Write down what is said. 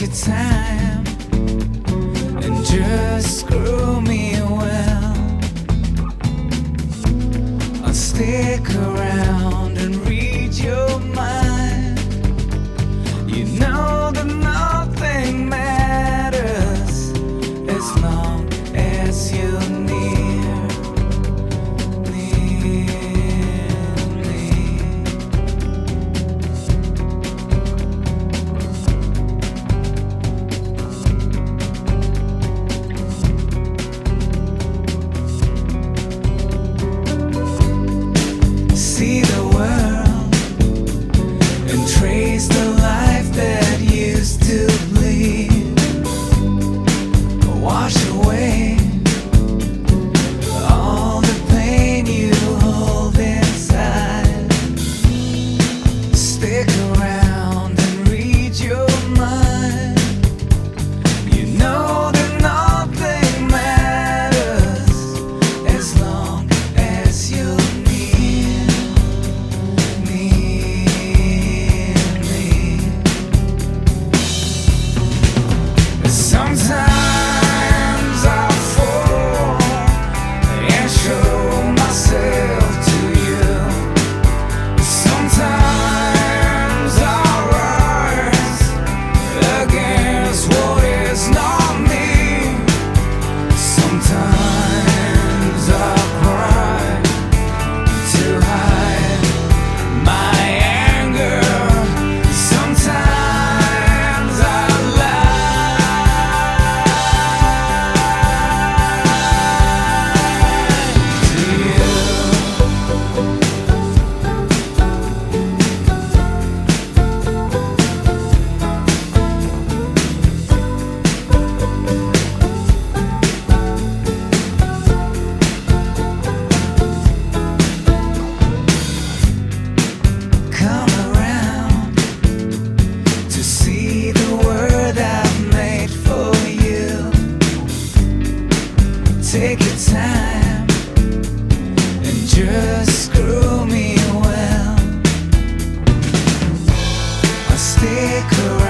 your time and just screw me well. I'll stick around and read your mind. You know that nothing matters as long as you stick around. Take your time and just screw me well. I'll stick around.